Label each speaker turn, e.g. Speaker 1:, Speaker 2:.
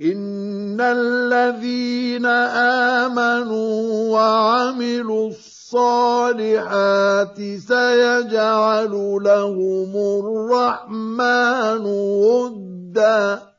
Speaker 1: إن الذين آمنوا وعملوا الصالحات سيجعل لهم الرحمن ودا